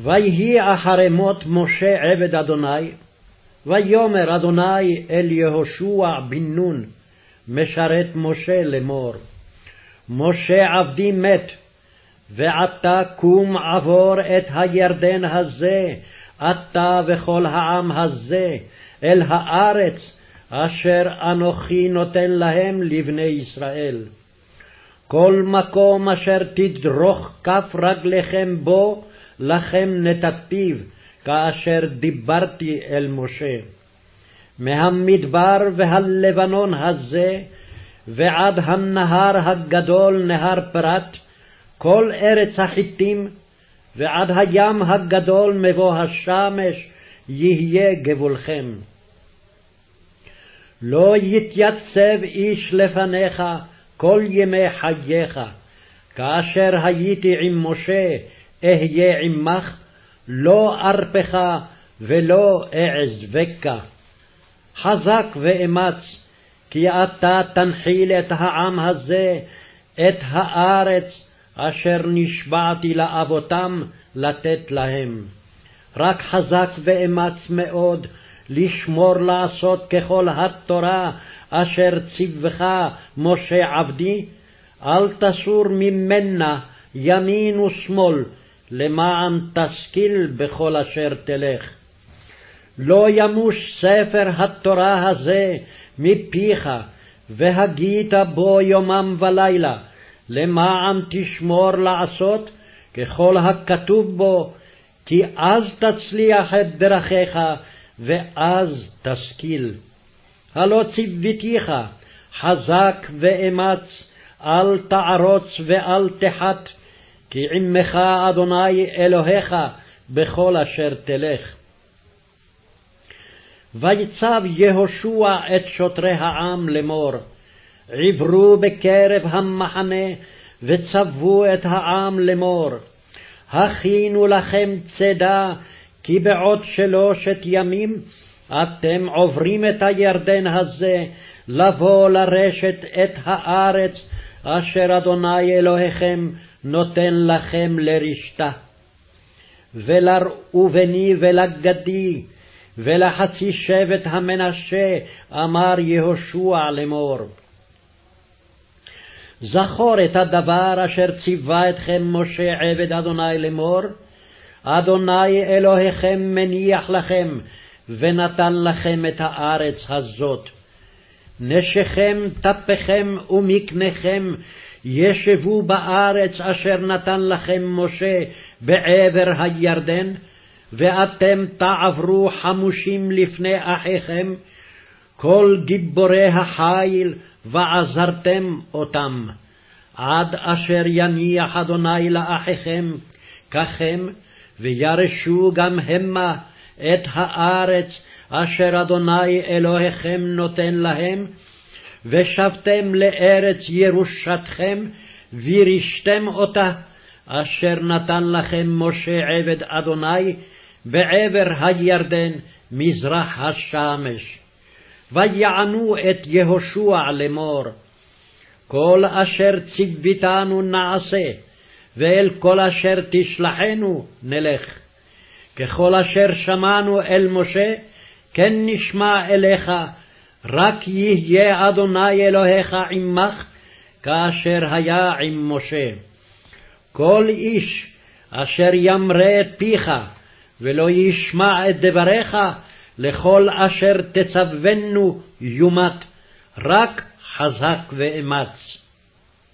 ויהי אחרי מות משה עבד אדוני, ויאמר אדוני אל יהושע בן נון, משרת משה לאמור, משה עבדי מת, ועתה קום עבור את הירדן הזה, אתה וכל העם הזה, אל הארץ אשר אנוכי נותן להם לבני ישראל. כל מקום אשר תדרוך כף רגליכם בו, לכם נתתיו, כאשר דיברתי אל משה. מהמדבר והלבנון הזה, ועד הנהר הגדול נהר פרת, כל ארץ החיתים, ועד הים הגדול מבוא השמש, יהיה גבולכם. לא יתייצב איש לפניך כל ימי חייך, כאשר הייתי עם משה, אהיה עמך, לא ארפך ולא אעזבך. חזק ואמץ, כי אתה תנחיל את העם הזה, את הארץ, אשר נשבעתי לאבותם לתת להם. רק חזק ואמץ מאוד, לשמור לעשות ככל התורה אשר ציווך משה עבדי, אל תסור ממנה ימין ושמאל, למען תשכיל בכל אשר תלך. לא ימוש ספר התורה הזה מפיך, והגית בו יומם ולילה, למען תשמור לעשות ככל הכתוב בו, כי אז תצליח את דרכיך, ואז תשכיל. הלא ציוותיך, חזק ואמץ, אל תערוץ ואל תחת, כי עמך אדוני אלוהיך בכל אשר תלך. ויצב יהושע את שוטרי העם לאמור, עברו בקרב המחנה, וצוו את העם לאמור, הכינו לכם צידה, כי בעוד שלושת ימים אתם עוברים את הירדן הזה, לבוא לרשת את הארץ אשר אדוני אלוהיכם נותן לכם לרשתה. ולראובני ולגדי ולחצי שבט המנשה אמר יהושע לאמור. זכור את הדבר אשר ציווה אתכם משה עבד אדוני לאמור, אדוני אלוהיכם מניח לכם, ונתן לכם את הארץ הזאת. נשיכם, טפיכם ומקניכם ישבו בארץ אשר נתן לכם משה בעבר הירדן, ואתם תעברו חמושים לפני אחיכם, כל גיבורי החיל, ועזרתם אותם, עד אשר יניח אדוני לאחיכם, ככם, וירשו גם המה את הארץ אשר אדוני אלוהיכם נותן להם, ושבתם לארץ ירושתכם, וירשתם אותה, אשר נתן לכם משה עבד אדוני, בעבר הירדן, מזרח השמש. ויענו את יהושע לאמור, כל אשר ציוותנו נעשה, ואל כל אשר תשלחנו נלך. ככל אשר שמענו אל משה, כן נשמע אליך, רק יהיה אדוני אלוהיך עמך, כאשר היה עם משה. כל איש אשר ימרה את פיך, ולא ישמע את דבריך, לכל אשר תצוונו יומת, רק חזק ואמץ.